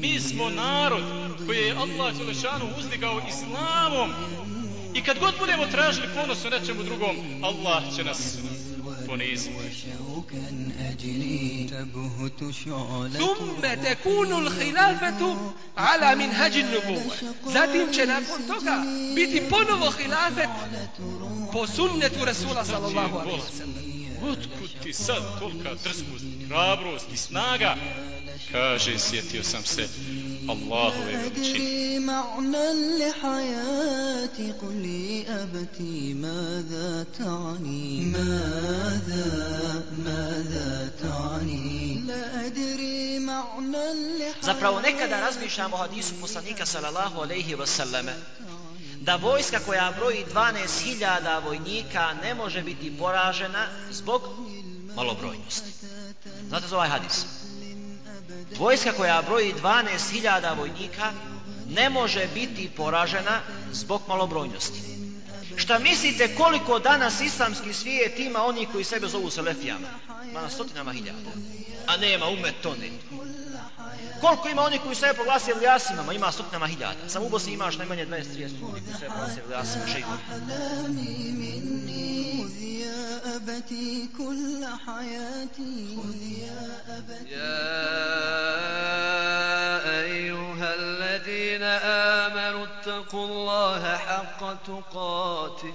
Mi smo narod koji je Allah Đelešanu uzdigao islamom i kad god budemo tražili ponos u nečemu drugom, Allah će nas poniziti. ثم تكون الخلافة على منهج النبوة zatim će nakon toga biti ponovo hilafet po sunnetu Rasula sallallahu alaihi wa sallam. Otkud ti sad tolika drskost, hrabrost i snaga kaže sjetio sam se Allahove veličine معنى لحياتي قل لي أبتي ماذا تعني ماذا ماذا تعني لا أدري معنى لحياتي Zapravo nekada razmišljamo o hadisu poslanika sallallahu alejhi ve selleme da vojska koja broji 12.000 vojnika ne može biti poražena zbog malobrojnosti. Znate za ovaj hadis? Vojska koja broji 12.000 vojnika ne može biti poražena zbog malobrojnosti. Šta mislite koliko danas islamski svijet ima oni koji sebe zovu selefijama? Ima na stotinama hiljada. A nema umet to ne. Koliko ima oni koji sebe proglasi Iljasimama? Ima stotinama hiljada. Samo u Bosni imaš najmanje 20-30 ljudi koji sebe proglasi Iljasimama šeikom. أحلامي مني خذ يا أبتي كل حياتي خذ يا أبتي يا اتقوا الله حق تقاته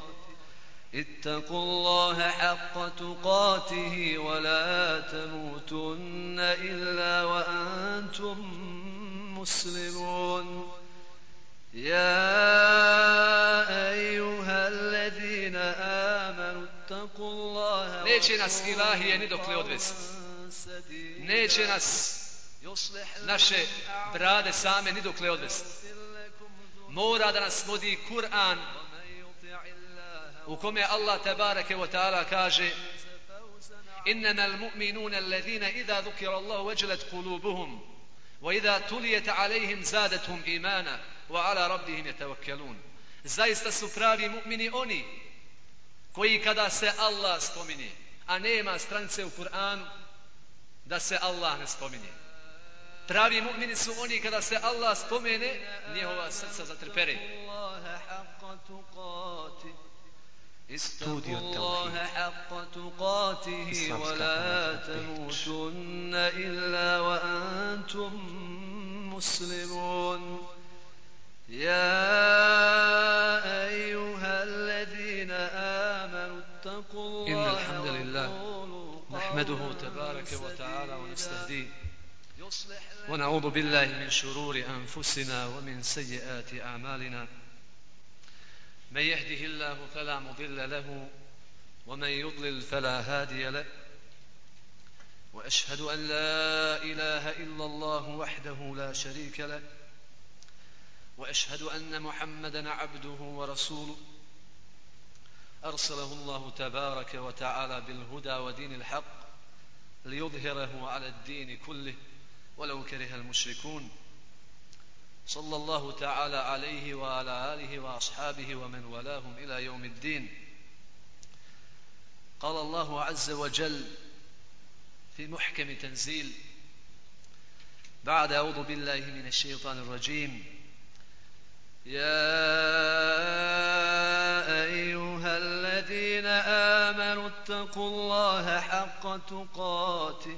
اتقوا الله حق تقاته ولا تموتن إلا وأنتم مسلمون يا أيها الذين آمنوا اتقوا الله Neće nas ilahije ni dokle odvesti. Neće nas naše brade same ni dokle odvesti. Mora da nas vodi Kur'an u kome Allah tabarake wa ta'ala kaže إنما المؤمنون الذين إذا ذكر الله وجلت قلوبهم وإذا تليت عليهم زادتهم إيمانا وعلى ربهم يتوكلون zaista su pravi mu'mini oni koji kada se Allah spominje a nema stranice u Kur'anu da se Allah ne spominje pravi mu'mini su oni kada se Allah spomene njihova srca zatrpere. استوديو الله حق تقاته ولا تموتن إلا وأنتم مسلمون يا أيها الذين آمنوا اتقوا الله إن الحمد لله نحمده تبارك وتعالى ونستهديه ونعوذ بالله من شرور أنفسنا ومن سيئات أعمالنا. من يهده الله فلا مضل له ومن يضلل فلا هادي له. وأشهد أن لا إله إلا الله وحده لا شريك له. وأشهد أن محمدا عبده ورسوله. أرسله الله تبارك وتعالى بالهدى ودين الحق ليظهره على الدين كله. ولو كره المشركون. صلى الله تعالى عليه وعلى آله وأصحابه ومن ولاهم إلى يوم الدين. قال الله عز وجل في محكم تنزيل بعد أعوذ بالله من الشيطان الرجيم. يا أيها الذين آمنوا اتقوا الله حق تقاته.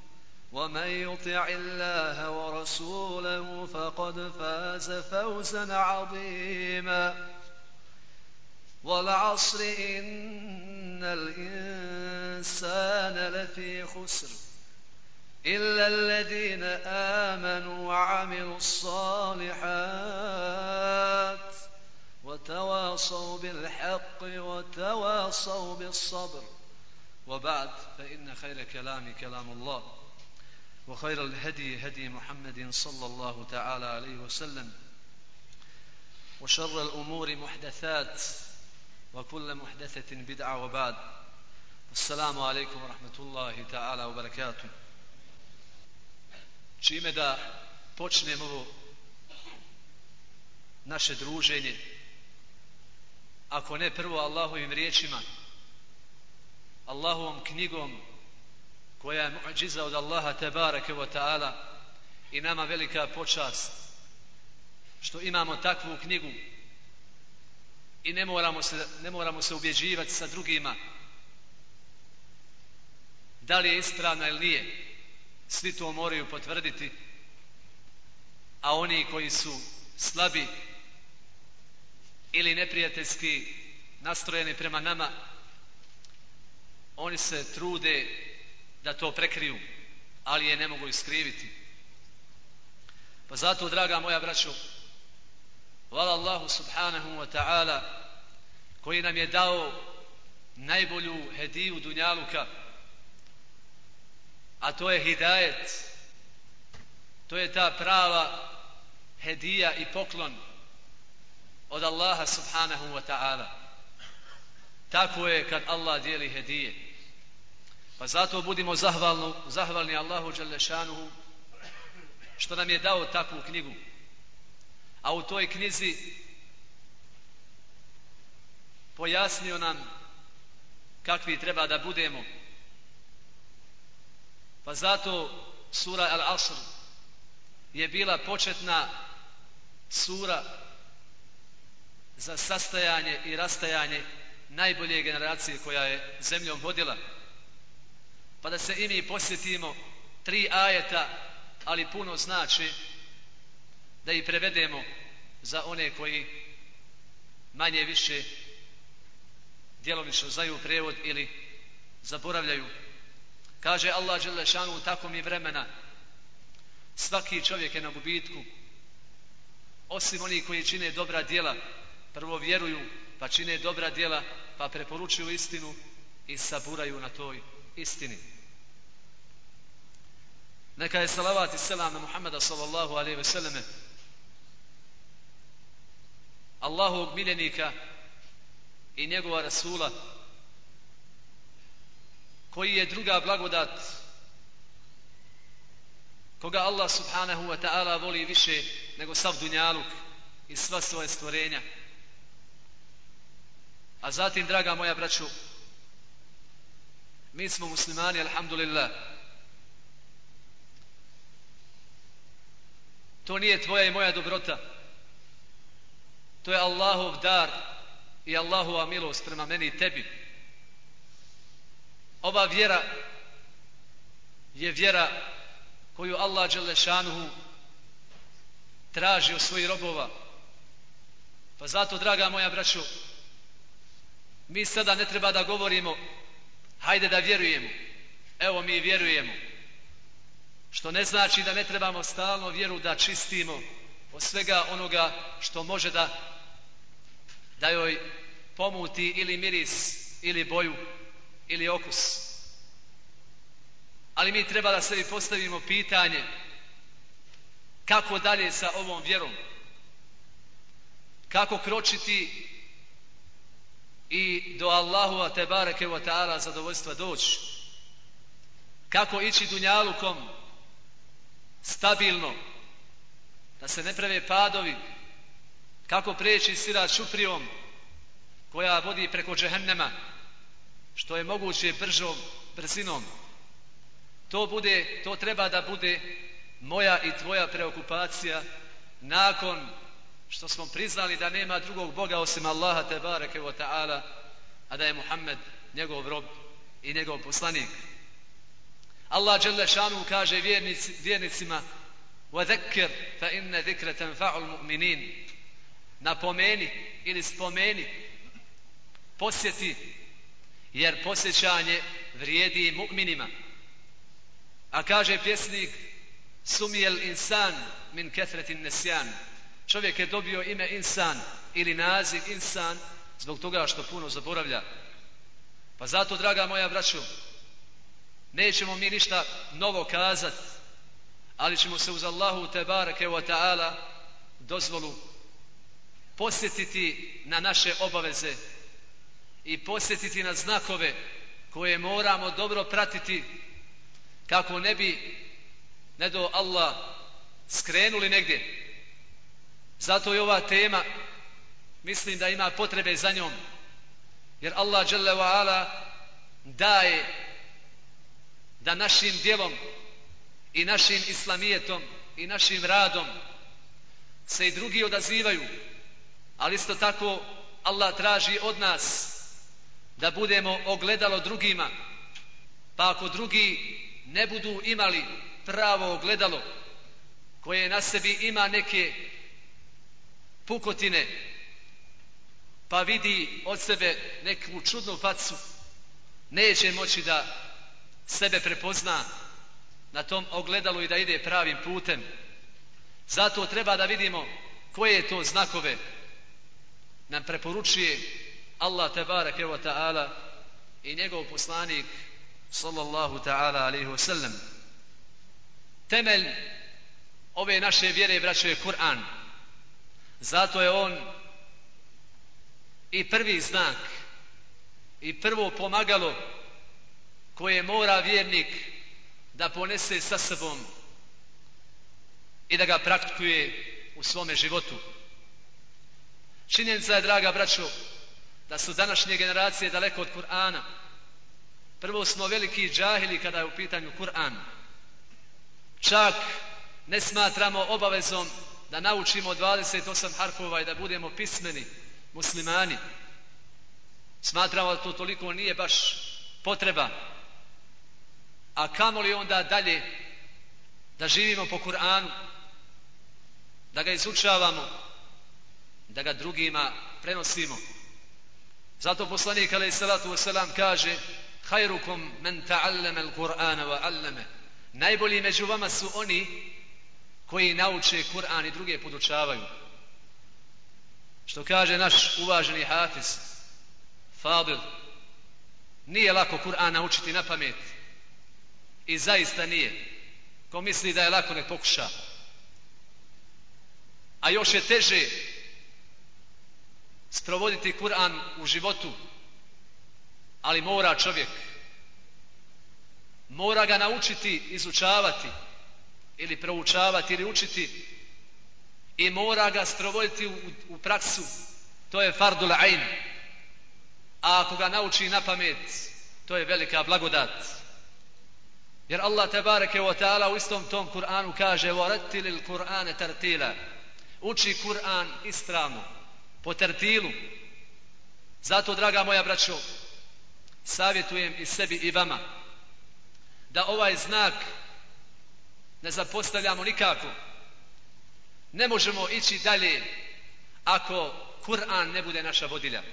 ومن يطع الله ورسوله فقد فاز فوزا عظيما والعصر إن الإنسان لفي خسر إلا الذين آمنوا وعملوا الصالحات وتواصوا بالحق وتواصوا بالصبر وبعد فإن خير كلام كلام الله وخير الهدي هدي محمد صلى الله تعالى عليه وسلم وشر الأمور محدثات وكل محدثة بدعة وبعد السلام عليكم ورحمة الله تعالى وبركاته čime da počnemo ovo naše druženje ako ne prvo Allahovim riječima Allahovom knjigom koja je muđiza od Allaha tebareke wa ta'ala. I nama velika počast što imamo takvu knjigu. I ne moramo se, ne moramo se ubjeđivati sa drugima. Da li je ispravna ili nije svi to moraju potvrditi. A oni koji su slabi ili neprijateljski nastrojeni prema nama oni se trude da to prekriju, ali je ne mogu iskriviti. Pa zato, draga moja braćo, hvala Allahu subhanahu wa ta'ala koji nam je dao najbolju hediju Dunjaluka, a to je hidajet, to je ta prava hedija i poklon od Allaha subhanahu wa ta'ala. Tako je kad Allah dijeli hedije. Pa zato budimo zahvalni, zahvalni Allahu Đalešanuhu što nam je dao takvu knjigu. A u toj knjizi pojasnio nam kakvi treba da budemo. Pa zato sura Al-Asr je bila početna sura za sastajanje i rastajanje najbolje generacije koja je zemljom vodila pa da se i mi posjetimo tri ajeta, ali puno znači da ih prevedemo za one koji manje više djelomično znaju prevod ili zaboravljaju. Kaže Allah Đelešanu tako mi vremena svaki čovjek je na gubitku osim oni koji čine dobra djela prvo vjeruju pa čine dobra djela pa preporučuju istinu i saburaju na toj istini. Neka je salavat i selam na Muhammeda sallallahu alaihi ve selleme Allahovog miljenika i njegova rasula koji je druga blagodat koga Allah subhanahu wa ta'ala voli više nego sav dunjaluk i sva svoje stvorenja. A zatim, draga moja braću, mi smo muslimani, alhamdulillah, To nije tvoja i moja dobrota. To je Allahov dar i Allahova milost prema meni i tebi. Ova vjera je vjera koju Allah Đelešanuhu traži od svojih robova. Pa zato, draga moja braćo, mi sada ne treba da govorimo hajde da vjerujemo. Evo mi vjerujemo. Što ne znači da ne trebamo stalno vjeru da čistimo od svega onoga što može da da joj pomuti ili miris ili boju ili okus. Ali mi treba da sebi postavimo pitanje kako dalje sa ovom vjerom. Kako kročiti i do Allahu a te bareke wa ta'ala zadovoljstva doći. Kako ići dunjalukom stabilno, da se ne preve padovi, kako preći sirat šuprijom koja vodi preko džehennema, što je moguće bržom brzinom. To, bude, to treba da bude moja i tvoja preokupacija nakon što smo priznali da nema drugog Boga osim Allaha te bareke wa ta'ala, a da je Muhammed njegov rob i njegov poslanik. Allah dželle šanu kaže vjernici, vjernicima: "Wa zekir, fa inna zikra tanfa'u mu'minin." Napomeni ili spomeni. Posjeti jer posjećanje vrijedi mu'minima. A kaže pjesnik: "Sumiel insan min kathratin nisyan." Čovjek je dobio ime insan ili naziv insan zbog toga što puno zaboravlja. Pa zato, draga moja braćo, Nećemo mi ništa novo kazat, ali ćemo se uz Allahu te bareke wa ta'ala dozvolu posjetiti na naše obaveze i posjetiti na znakove koje moramo dobro pratiti kako ne bi ne do Allah skrenuli negdje. Zato je ova tema mislim da ima potrebe za njom jer Allah dželle ve ala daje da našim djelom i našim islamijetom i našim radom se i drugi odazivaju ali isto tako Allah traži od nas da budemo ogledalo drugima pa ako drugi ne budu imali pravo ogledalo koje na sebi ima neke pukotine pa vidi od sebe neku čudnu facu neće moći da sebe prepozna na tom ogledalu i da ide pravim putem zato treba da vidimo koje to znakove nam preporučuje Allah tebareke wa ta'ala i njegov poslanik sallallahu ta'ala alaihi wasallam. temelj ove naše vjere braćo je Kur'an zato je on i prvi znak i prvo pomagalo koje mora vjernik da ponese sa sobom i da ga praktikuje u svome životu. Činjenica je, draga braćo, da su današnje generacije daleko od Kur'ana. Prvo smo veliki džahili kada je u pitanju Kur'an. Čak ne smatramo obavezom da naučimo 28 harfova i da budemo pismeni muslimani. Smatramo da to toliko nije baš potreba. A kamoli onda dalje da živimo po Kur'anu, da ga izučavamo, da ga drugima prenosimo. Zato poslanik alaih salatu wasalam kaže Hajrukum men ta'allama al-Qur'ana wa 'allama. Najbolji među vama su oni koji nauče Kur'an i druge podučavaju. Što kaže naš uvaženi hafiz, Fadil, nije lako Kur'an naučiti na pamet. I zaista nije. Ko misli da je lako, ne pokuša. A još je teže sprovoditi Kur'an u životu. Ali mora čovjek. Mora ga naučiti, izučavati ili proučavati ili učiti i mora ga sprovoditi u, u praksu. To je fardul ain. A ako ga nauči na pamet, to je velika blagodat. Jer Allah tebareke ve taala u istom tom Kur'anu kaže: "Varattilil Kur'ane tartila." Uči Kur'an istramo, po tertilu. Zato, draga moja braćo, savjetujem i sebi i vama da ovaj znak ne zapostavljamo nikako. Ne možemo ići dalje ako Kur'an ne bude naša vodilja.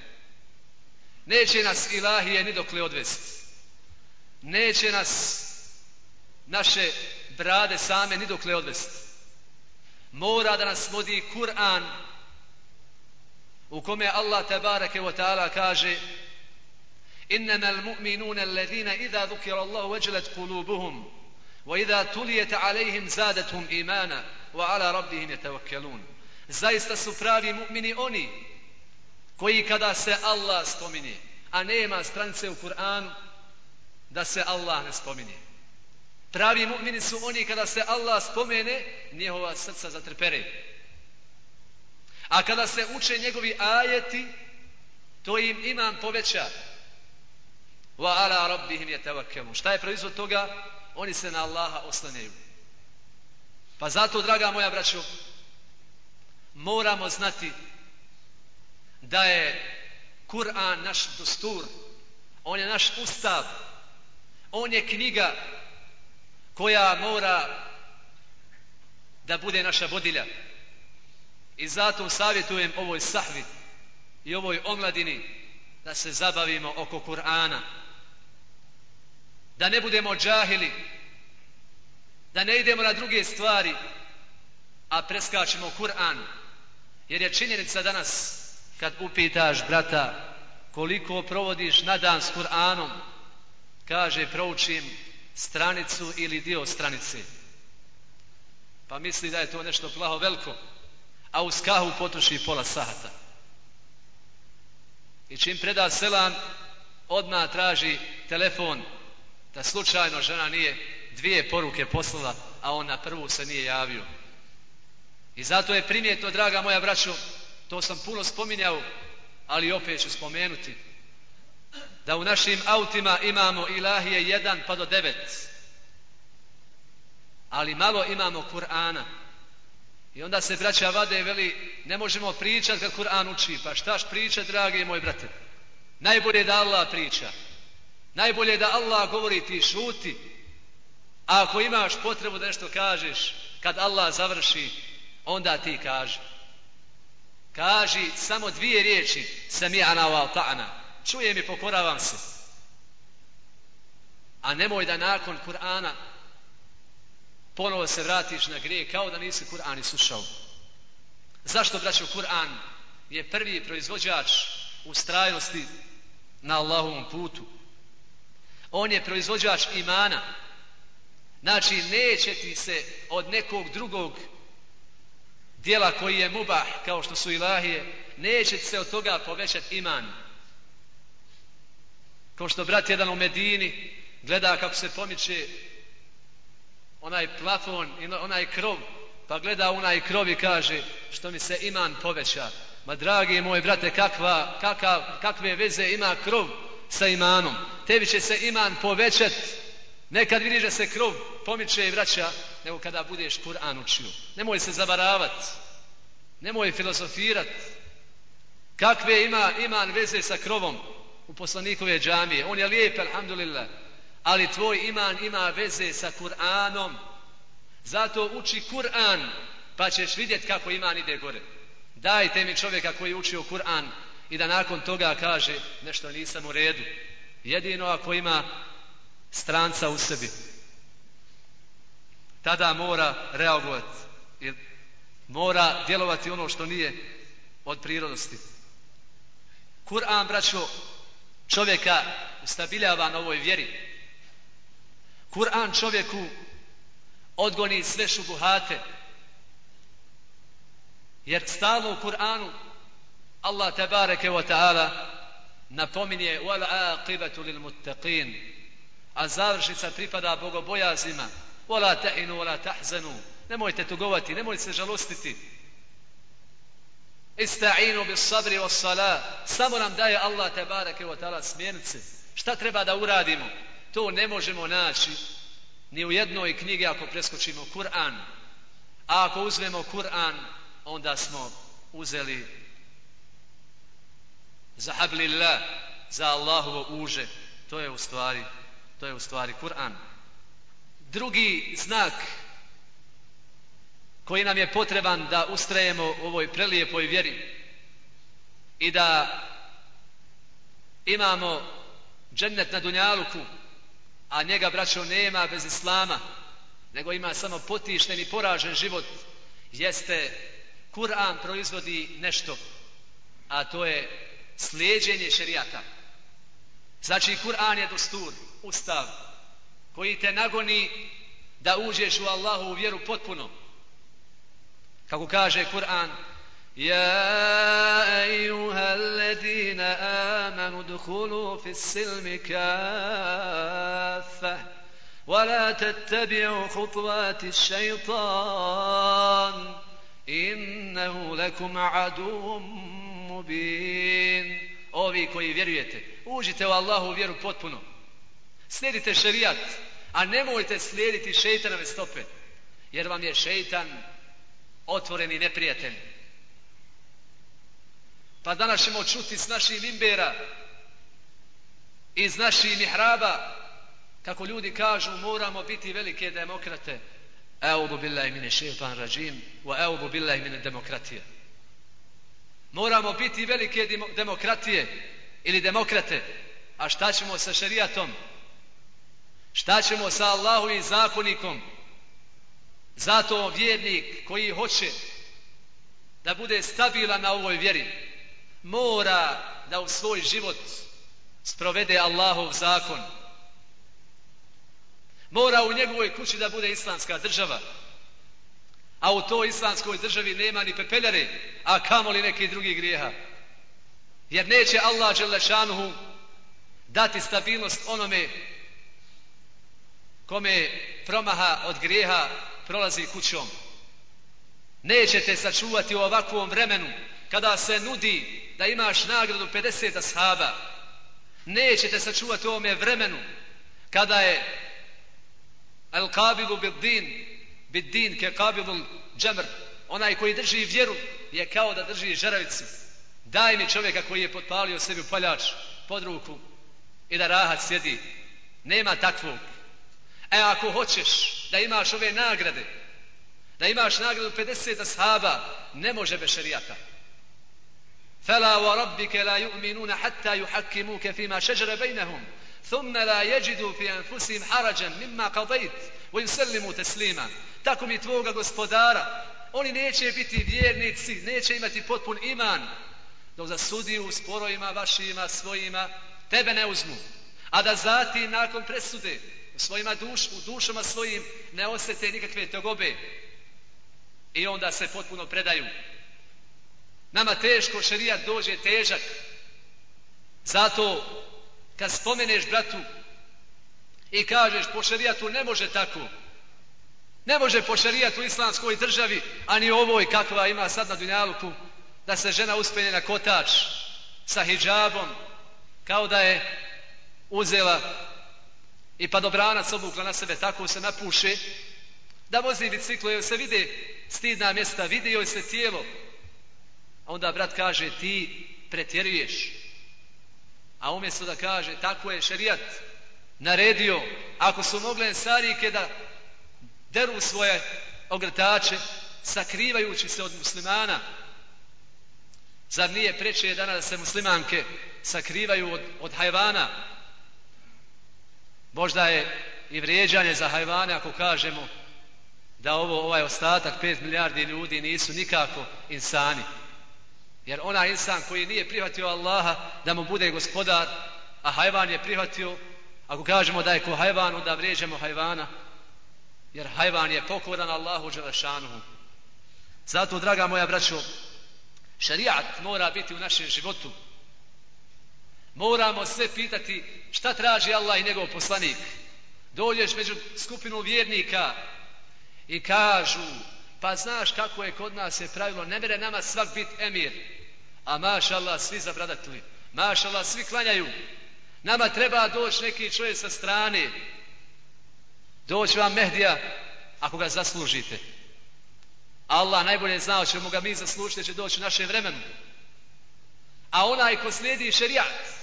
Neće nas ilahije ni dokle odvesti. Neće nas naše brade same ni dokle odvesti. Mora da nas vodi Kur'an u kome Allah tabareke wa ta'ala kaže إنما al-mu'minuna إذا ذكر dhukira Allah قلوبهم qulubuhum wa عليهم tuliyat alayhim zadatuhum imana wa ala rabbihim yatawakkalun. Zaista su pravi mu'mini oni koji kada se Allah spominje, a nema strance u Kur'anu da se Allah ne spominje. Pravi mu'mini su oni kada se Allah spomene, njihova srca zatrpere. A kada se uče njegovi ajeti, to im iman poveća. Wa ala rabbihim yatawakkalun. Šta je proizvod toga? Oni se na Allaha oslanjaju. Pa zato, draga moja braćo, moramo znati da je Kur'an naš dostur, on je naš ustav, on je knjiga koja mora da bude naša vodilja. I zato savjetujem ovoj sahvi i ovoj omladini da se zabavimo oko Kur'ana. Da ne budemo džahili, da ne idemo na druge stvari, a preskačemo Kur'an. Jer je činjenica danas, kad upitaš brata koliko provodiš na dan s Kur'anom, kaže proučim stranicu ili dio stranice. pa misli da je to nešto plaho veliko, a uz kahu potroši pola sata. I čim preda selan, odmah traži telefon da slučajno žena nije dvije poruke poslala, a on na prvu se nije javio. I zato je primjetno, draga moja braćo, to sam puno spominjao, ali opet ću spomenuti, da u našim autima imamo ilahije 1 pa do 9, ali malo imamo Kur'ana. I onda se braća vade i veli, ne možemo pričati kad Kur'an uči, pa štaš priča, dragi moj brate? Najbolje da Allah priča. Najbolje da Allah govori ti šuti. A ako imaš potrebu da nešto kažeš, kad Allah završi, onda ti kaži. Kaži samo dvije riječi, sami'ana wa ta'ana. Čujem i pokoravam se. A nemoj da nakon Kur'ana ponovo se vratiš na grije kao da nisi Kur'an slušao. Zašto, braćo, Kur'an je prvi proizvođač u strajnosti na Allahovom putu? On je proizvođač imana. Znači, neće ti se od nekog drugog dijela koji je mubah, kao što su ilahije, neće se od toga povećati iman. Kao što brat jedan u Medini gleda kako se pomiče onaj plafon i onaj krov, pa gleda onaj krov i kaže što mi se iman poveća. Ma dragi moj brate, kakva, kakav, kakve veze ima krov sa imanom? Tebi će se iman povećat nekad vidiš da se krov pomiče i vraća, nego kada budeš Kur'an učio. Nemoj se zavaravat, nemoj filozofirat. Kakve ima iman veze sa krovom u poslanikove džamije? On je lijep, alhamdulillah ali tvoj iman ima veze sa Kur'anom. Zato uči Kur'an, pa ćeš vidjeti kako iman ide gore. Dajte mi čovjeka koji je učio Kur'an i da nakon toga kaže nešto nisam u redu. Jedino ako ima stranca u sebi. Tada mora reagovati. Jer mora djelovati ono što nije od prirodnosti. Kur'an, braćo, čovjeka ustabiljava na ovoj vjeri. Kur'an čovjeku odgoni sve šubuhate. Jer stalno u Kur'anu Allah tebareke wa ta'ala napominje wal aqibatu lil muttaqin a završnica pripada bogobojazima wala ta'inu wala tahzanu nemojte tugovati nemojte se žalostiti ista'inu bis sabri was sala samo nam daje Allah tebareke ve ta'ala smjernice šta treba da uradimo To ne možemo naći ni u jednoj knjigi ako preskočimo Kur'an. A ako uzmemo Kur'an, onda smo uzeli za hablillah, za Allahovo uže. To je u stvari, to je u stvari Kur'an. Drugi znak koji nam je potreban da ustrajemo u ovoj prelijepoj vjeri i da imamo džennet na dunjaluku, a njega braćo nema bez islama, nego ima samo potišten i poražen život, jeste Kur'an proizvodi nešto, a to je slijedženje šerijata. Znači, Kur'an je dostur, ustav, koji te nagoni da uđeš u Allahu u vjeru potpuno. Kako kaže Kur'an, يا أيها الذين آمنوا ادخلوا في السلم كافة ولا تتبعوا خطوات الشيطان إنه لكم عدو مبين Ovi koji vjerujete, uđite u Allahu vjeru potpuno. Slijedite šerijat, a nemojte slijediti šeitanove stope, jer vam je šeitan otvoreni neprijatelj. Pa danas ćemo čuti s naših imbera iz naših mihraba kako ljudi kažu moramo biti velike demokrate. Eubu billahi mine šeitan rađim wa eubu billahi mine demokratije. Moramo biti velike demokratije ili demokrate. A šta ćemo sa šerijatom? Šta ćemo sa Allahovim zakonikom? Zato vjernik koji hoće da bude stabilan na ovoj vjeri, mora da u svoj život sprovede Allahov zakon. Mora u njegovoj kući da bude islamska država. A u toj islamskoj državi nema ni pepeljare, a kamoli neki drugi grijeha. Jer neće Allah Đelešanuhu dati stabilnost onome kome promaha od grijeha prolazi kućom. Nećete sačuvati u ovakvom vremenu kada se nudi da imaš nagradu 50 ashaba. Nećete sačuvati u ovome vremenu kada je al-kabilu bid-din bid-din ke kabilu džemr onaj koji drži vjeru je kao da drži žaravicu. Daj mi čovjeka koji je potpalio sebi paljač pod ruku i da rahat sjedi. Nema takvog. E ako hoćeš da imaš ove nagrade, da imaš nagradu 50 ashaba, ne može bez šarijata. فلا وربك لا يؤمنون حتى يحكموك فيما شجر بينهم ثم لا يجدوا في أنفسهم حرجا مما قضيت ويسلموا تسليما tako mi tvoga gospodara oni neće biti vjernici neće imati potpun iman dok za sudiju u sporojima vašima svojima tebe ne uzmu a da zati nakon presude u svojima duš, u dušama svojim ne osjete nikakve tegobe. I onda se potpuno predaju. Nama teško šerijat dođe težak. Zato kad spomeneš bratu i kažeš po šerijatu ne može tako. Ne može po šerijatu islamskoj državi ani ovoj kakva ima sad na Dunjaluku da se žena uspenje na kotač sa hijabom kao da je uzela i pa dobranac obukla na sebe tako se napuše da vozi biciklo joj se vide stidna mjesta vidi joj se tijelo. A onda brat kaže ti pretjeruješ. A umjesto da kaže tako je šerijat naredio ako su mogle sarike da deru svoje ogrtače sakrivajući se od muslimana zar nije preče dana da se muslimanke sakrivaju od, od hajvana? Možda je i vrijeđanje za hajvane ako kažemo da ovo ovaj ostatak 5 milijardi ljudi nisu nikako insani. Jer ona insan koji nije prihvatio Allaha da mu bude gospodar a hajvan je prihvatio ako kažemo da je ko hajvan onda vrijeđamo hajvana. Jer hajvan je pokoran Allahu Đelešanuhu. Zato draga moja braćo šarijat mora biti u našem životu moramo sve pitati šta traži Allah i njegov poslanik. Dođeš među skupinu vjernika i kažu pa znaš kako je kod nas je pravilo ne mere nama svak bit emir. A maša Allah svi zabradatili maša Allah svi klanjaju. Nama treba doći neki čovjek sa strane. Doći vam Mehdija ako ga zaslužite. Allah najbolje zna, ćemo ga mi zaslužiti će doći u naše vremenu. A onaj ko slijedi šerijat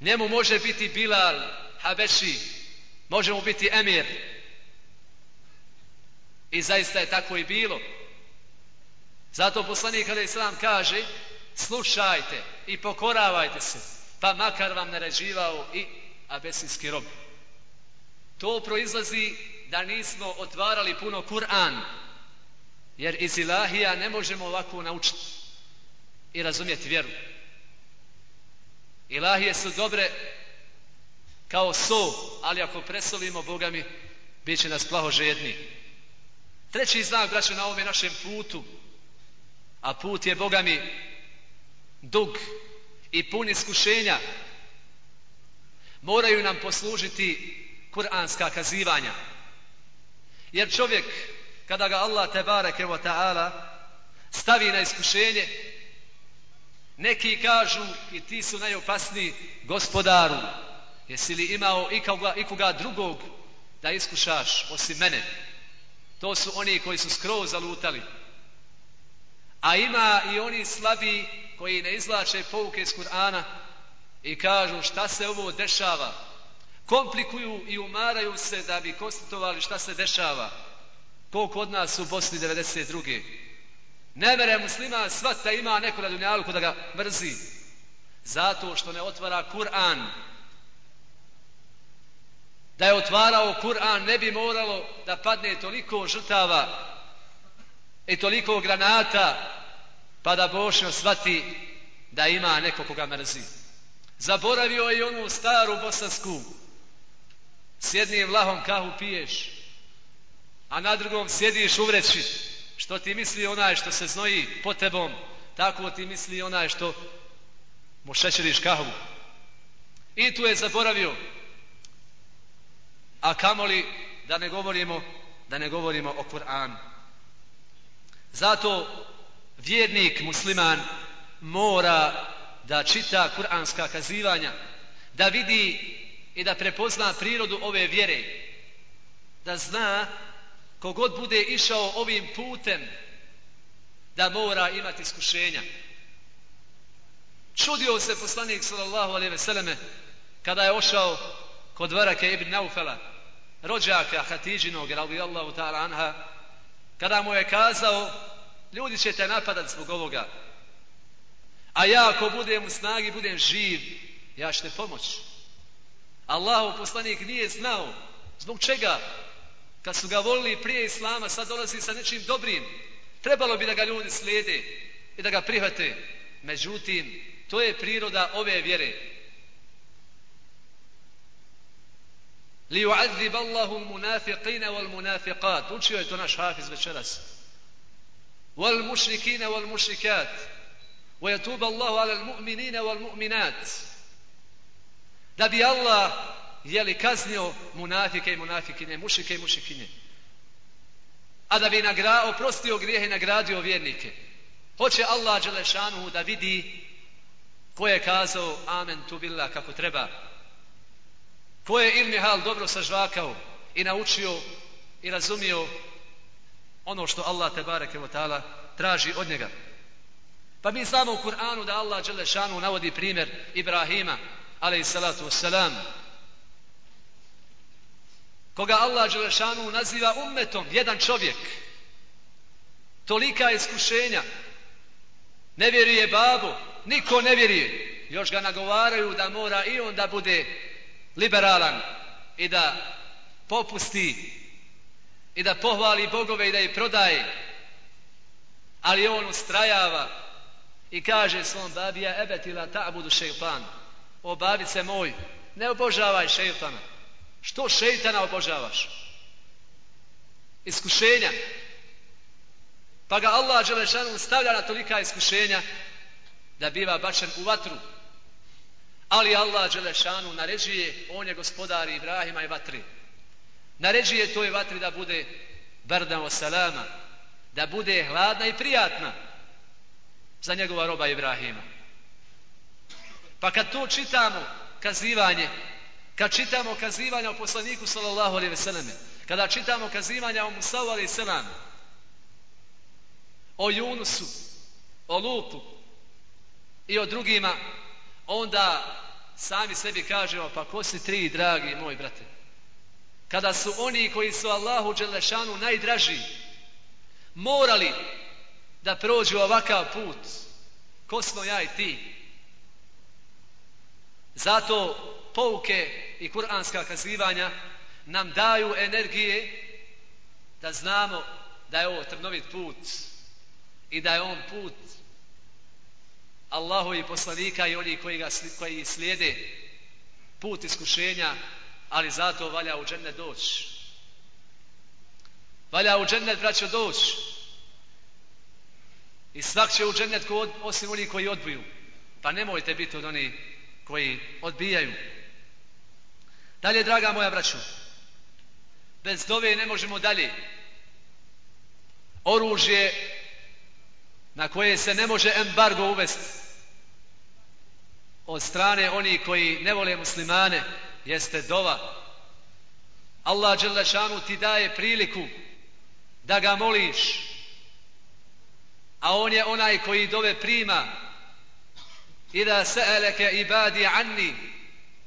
njemu može biti Bilal Habeši može mu biti Emir. I zaista je tako i bilo. Zato poslanik Ali Islam kaže slušajte i pokoravajte se pa makar vam naređivao i abesijski rob. To proizlazi da nismo otvarali puno Kur'an jer iz ilahija ne možemo ovako naučiti i razumjeti vjeru ilahije su dobre kao so ali ako presolimo Boga mi bit će nas plaho žedni treći znak braću na ovome našem putu a put je Boga mi dug i pun iskušenja moraju nam poslužiti kuranska kazivanja. Jer čovjek kada ga Allah te bareke wa ta'ala stavi na iskušenje neki kažu i ti su najopasniji gospodaru. Jesi li imao ikoga, ikoga drugog da iskušaš osim mene? To su oni koji su skroz zalutali. A ima i oni slabi koji ne izlače pouke iz Kur'ana i kažu šta se ovo dešava? Komplikuju i umaraju se da bi konstatovali šta se dešava. Koliko od nas u Bosni 92. Ne mere muslima svata ima neko na dunjalku da ga mrzi. Zato što ne otvara Kur'an. Da je otvarao Kur'an ne bi moralo da padne toliko žrtava i toliko granata pa da Bošnjo svati da ima neko koga mrzi. Zaboravio je i onu staru bosansku. S jednim vlahom kahu piješ a na drugom sjediš u vreći što ti misli onaj što se znoji po tebom, tako ti misli onaj što mu šećeriš kahvu. I tu je zaboravio. A kamoli da ne govorimo, da ne govorimo o Kur'anu. Zato vjernik musliman mora da čita kuranska kazivanja, da vidi i da prepozna prirodu ove vjere, da zna kogod bude išao ovim putem, da mora imati iskušenja. Čudio se poslanik sallallahu alejhi ve selleme kada je ošao kod Varake ibn Naufela, rođaka Hatidžinog radijallahu ta'ala anha, kada mu je kazao ljudi će te napadati zbog ovoga. A ja ako budem u snagi, budem živ, ja ću te pomoći. Allahu poslanik nije znao zbog čega kad su ga volili prije Islama, sad dolazi sa nečim dobrim. Trebalo bi da ga ljudi slijede i da ga prihvate. Međutim, to je priroda ove vjere. Li u'adzib Allahu munafiqina wal munafiqat. Učio je to naš hafiz večeras. Wal mušrikina wal mušrikat. Wa yatub Allahu ala al mu'minina wal mu'minat. Da bi Allah je li kaznio munafike i munafikine, mušike i mušikine. A da bi nagra, oprostio grijehe i nagradio vjernike. Hoće Allah Đelešanu da vidi ko je kazao amen tu billah kako treba. Ko je ilmi hal dobro sažvakao i naučio i razumio ono što Allah te bareke ta'ala traži od njega. Pa mi znamo u Kur'anu da Allah Đelešanu navodi primjer Ibrahima, alaih salatu wassalam, koga Allah Đelešanu naziva ummetom, jedan čovjek, tolika iskušenja, ne vjeruje babu, niko ne vjeruje, još ga nagovaraju da mora i on da bude liberalan i da popusti i da pohvali bogove i da ih prodaje, ali on ustrajava i kaže svom babija ebetila ta'budu šeitan, o babice moj, ne obožavaj šeitana, Što šeitana obožavaš? Iskušenja. Pa ga Allah Đelešanu stavlja na tolika iskušenja da biva bačen u vatru. Ali Allah Đelešanu naređuje, on je gospodar Ibrahima i vatri. Naređuje toj vatri da bude bardan o salama, da bude hladna i prijatna za njegova roba Ibrahima. Pa kad to čitamo, kazivanje, Kad čitamo kazivanja o poslaniku sallallahu alejhi ve selleme, kada čitamo kazivanja o Musavu alejhi selam, o Junusu, o Lutu i o drugima, onda sami sebi kažemo, pa ko si tri, dragi moj brate? Kada su oni koji su Allahu Đelešanu najdraži, morali da prođu ovakav put, ko smo ja i ti? Zato pouke i kuranska kazivanja nam daju energije da znamo da je ovo trnovit put i da je on put Allahu i poslanika i oni koji, ga, koji slijede put iskušenja, ali zato valja u džennet doći. Valja u džennet, braćo, doći. I svak će u džennet ko osim oni koji odbiju. Pa nemojte biti od oni koji odbijaju. Dalje, draga moja braću, bez dove ne možemo dalje. Oružje na koje se ne može embargo uvesti od strane oni koji ne vole muslimane jeste dova. Allah Đelešanu ti daje priliku da ga moliš, a on je onaj koji dove prima i da se eleke ibadi anni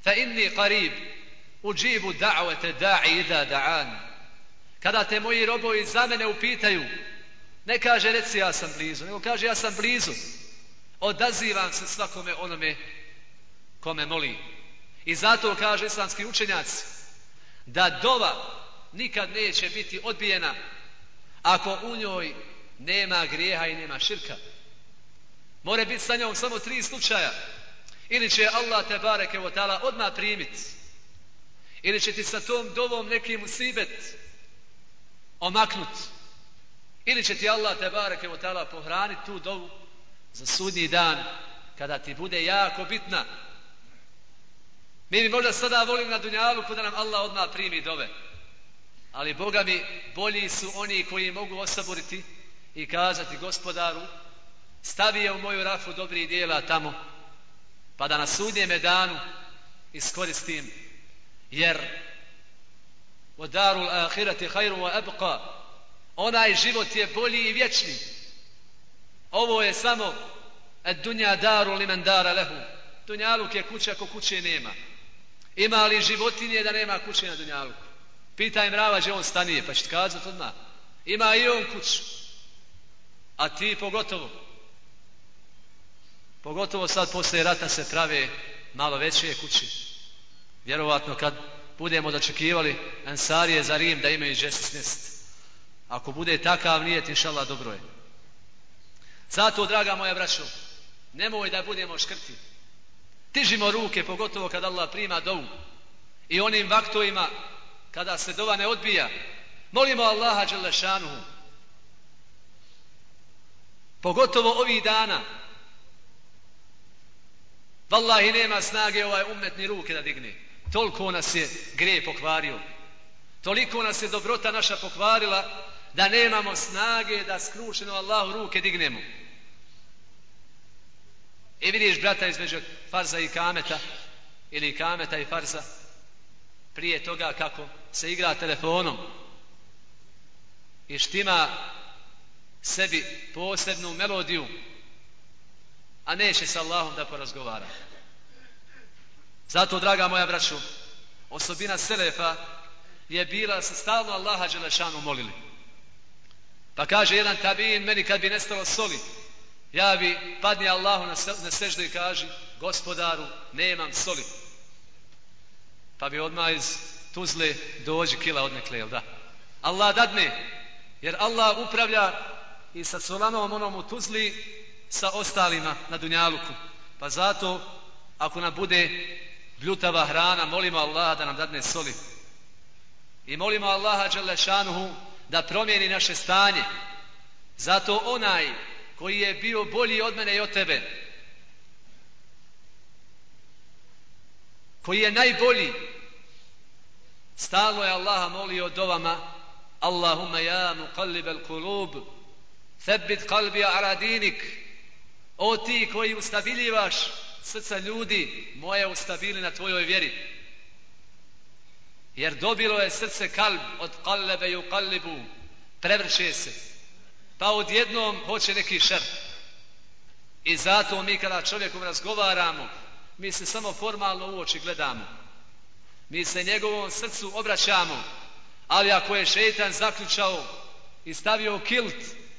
fa inni qarib uđibu da'vete da'i ida da'an. Kada te moji robovi za mene upitaju, ne kaže reci ja sam blizu, nego kaže ja sam blizu. Odazivam se svakome onome kome moli. I zato kaže islamski učenjaci da dova nikad neće biti odbijena ako u njoj nema grijeha i nema širka. More biti sa njom samo tri slučaja. Ili će Allah te bareke o odmah primiti Ili će ti sa tom dovom neki musibet omaknut. Ili će ti Allah te bareke u tala pohraniti tu dovu za sudnji dan kada ti bude jako bitna. Mi bi možda sada volim na dunjalu da nam Allah odmah primi dove. Ali Boga mi bolji su oni koji mogu osaboriti i kazati gospodaru stavi je u moju rafu dobrih dijela tamo pa da na sudnjeme danu iskoristim jer od darul ahirati hajru wa abqa onaj život je bolji i vječni ovo je samo ad dunja daru li men dara lehu dunjaluk je kuća ko kuće nema. Ima li životinje da nema kuće na dunjaluku? Pitaj mrava gdje on stanije pa će ti kazat odmah. Ima i on kuću. A ti pogotovo. Pogotovo sad posle rata se prave malo veće kuće vjerovatno kad budemo dočekivali ansarije za Rim da imaju džesi snest ako bude takav nijet inšallah dobro je. Zato draga moja braćo nemoj da budemo škrti. Tižimo ruke pogotovo kad Allah prima dovu. I onim vaktovima kada se dova ne odbija molimo Allaha Đelešanuhu pogotovo ovih dana Wallahi nema snage ovaj umetni ruke da digne. Toliko nas je gre pokvario. Toliko nas je dobrota naša pokvarila da nemamo snage da skrušeno Allahu ruke dignemo. I vidiš brata između farza i kameta ili kameta i farza prije toga kako se igra telefonom i štima sebi posebnu melodiju a neće sa Allahom da porazgovara. Zato, draga moja braćo, osobina Selefa je bila da se stalno Allaha Đelešanu molili. Pa kaže jedan tabin, meni kad bi nestalo soli, ja bi padni Allahu na, na seždu i kaže, gospodaru, nemam soli. Pa bi odmah iz Tuzle dođi kila odnekle, jel da? Allah dadne, jer Allah upravlja i sa Solanom onom u Tuzli sa ostalima na Dunjaluku. Pa zato, ako nam bude bljutava hrana, molimo Allaha da nam dadne soli. I molimo Allaha Đelešanuhu da promijeni naše stanje. Zato onaj koji je bio bolji od mene i od tebe, koji je najbolji, stalno je Allaha molio dovama, Allahumma ja muqallibal kulub, thabbit qalbi ala dinik, O ti koji ustabiljivaš srca ljudi, moje ustabili na tvojoj vjeri. Jer dobilo je srce kalb od kallebe i u kallibu, prevrće se. Pa odjednom hoće neki šer. I zato mi kada čovjekom razgovaramo, mi se samo formalno u oči gledamo. Mi se njegovom srcu obraćamo, ali ako je šeitan zaključao i stavio kilt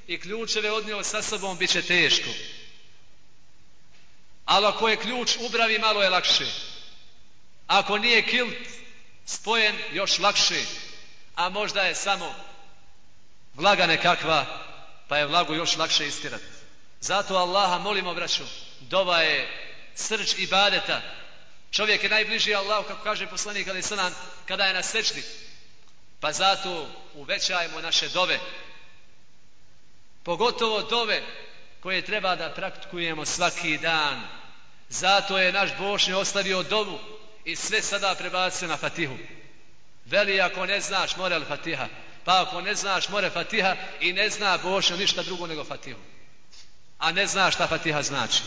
i ključeve odnio sa sobom, bit će teško. Ali ako je ključ ubravi, malo je lakše. Ako nije kilt spojen, još lakše. A možda je samo vlaga nekakva, pa je vlagu još lakše istirati. Zato Allaha molimo, braću, dova je srč i badeta. Čovjek je najbliži Allahu, kako kaže poslanik Ali Sanan, kada je na sečni. Pa zato uvećajmo naše dove. Pogotovo dove koje treba da praktikujemo svaki dan. Zato je naš Bošnji ostavio dovu i sve sada prebacio na Fatihu. Veli ako ne znaš more li Fatiha, pa ako ne znaš more Fatiha i ne zna Bošnje ništa drugo nego Fatihu. A ne zna šta Fatiha znači.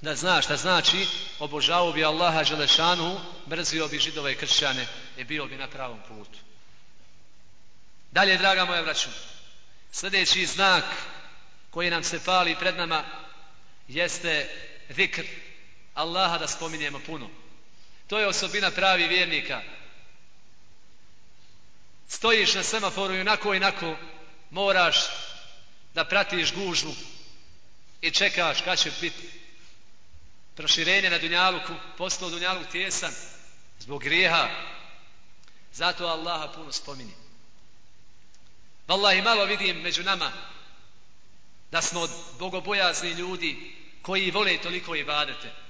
Da zna šta znači, obožavao bi Allaha Želešanu, mrzio bi židove i kršćane i bio bi na pravom putu. Dalje, draga moja braću, sljedeći znak koji nam se pali pred nama jeste zikr Allaha da spominjemo puno. To je osobina pravi vjernika. Stojiš na semaforu i onako i onako moraš da pratiš gužvu i čekaš kad će biti proširenje na Dunjaluku, postao Dunjaluk tjesan zbog grijeha. Zato Allaha puno spominje. Vallahi malo vidim među nama da smo bogobojazni ljudi koji vole toliko ibadete.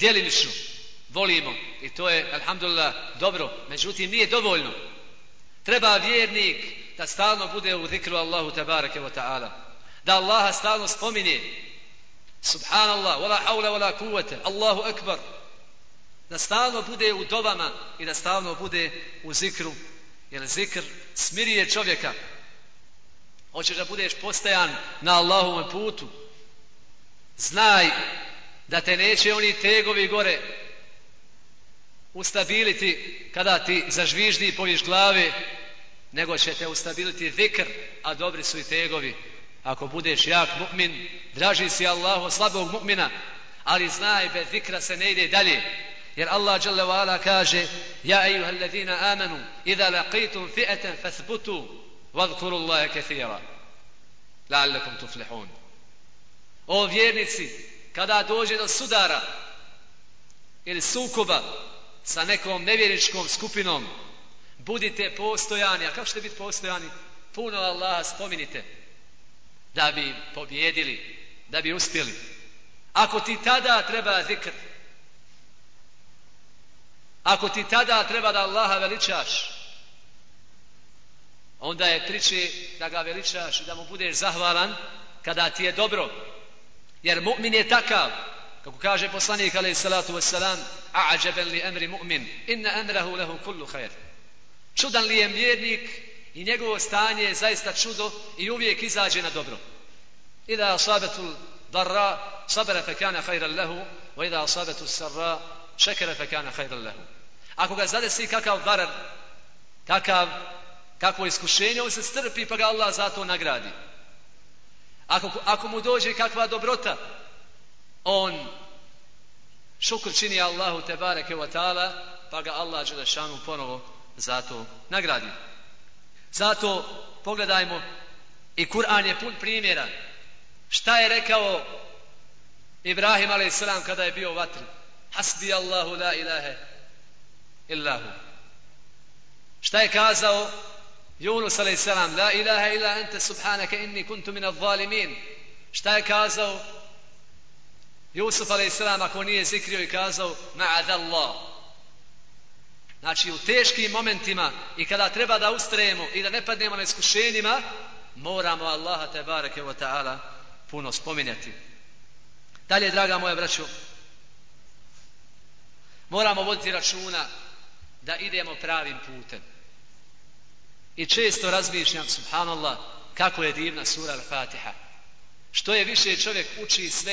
Djelimično volimo i to je, alhamdulillah, dobro. Međutim, nije dovoljno. Treba vjernik da stalno bude u zikru Allahu tabarake wa ta'ala. Da Allaha stalno spominje. Subhanallah, wala hawla wala kuvvete, Allahu akbar. Da stalno bude u dobama i da stalno bude u zikru. Jer zikr smirije čovjeka. Hoćeš da budeš postajan na Allahovom putu. Znaj da te neće oni tegovi gore ustabiliti kada ti zažviždi i poviš glave, nego će te ustabiliti zikr, a dobri su i tegovi. Ako budeš jak mu'min, draži si Allahu slabog mu'mina, ali znaj, bez zikra se ne ide dalje. Jer Allah dželle ve kaže: "Ja ejuhellezina amanu, idha laqitum fi'atan fasbutu wadhkuru Allaha katira la'allakum tuflihun." O vjernici, kada dođe do sudara ili sukoba sa nekom nevjeričkom skupinom, budite postojani. A kako ćete biti postojani? Puno Allaha spominite da bi pobjedili, da bi uspjeli. Ako ti tada treba zikr, ako ti tada treba da Allaha veličaš, onda je priče da ga veličaš i da mu budeš zahvalan kada ti je dobro. Jer mu'min je takav, kako kaže poslanik alaih salatu wassalam, a'ađeben li emri mu'min, inna emrahu lehu kullu khair. Čudan li je vjernik i njegovo stanje je zaista čudo i uvijek izađe na dobro. Ida asabetul darra, sabara fe kana khairan lehu, wa ida asabetu sarra, šekere fe kana khairan lehu. Ako ga zadesi kakav darar, kakav, kakvo iskušenje, on se strpi pa ga Allah zato nagradi. Ako, ako mu dođe kakva dobrota, on šukr čini Allahu te bareke wa ta'ala, pa ga Allah Đelešanu ponovo zato nagradi. Zato pogledajmo i Kur'an je pun primjera. Šta je rekao Ibrahim a.s. kada je bio u vatri? Hasbi Allahu la ilahe illahu. Šta je kazao Yunus a.s. La ilaha illa ente subhanaka inni kuntu min zalimin. Šta je kazao Jusuf a.s. ako nije zikrio i kazao ma'adallah. Znači u teškim momentima i kada treba da ustrajemo i da ne padnemo na iskušenjima, moramo Allaha te bareke wa ta'ala puno spominjati. Dalje, draga moja braćo, moramo voditi računa da idemo pravim putem. I često razmišljam, subhanallah, kako je divna sura Al-Fatiha. Što je više čovjek uči sve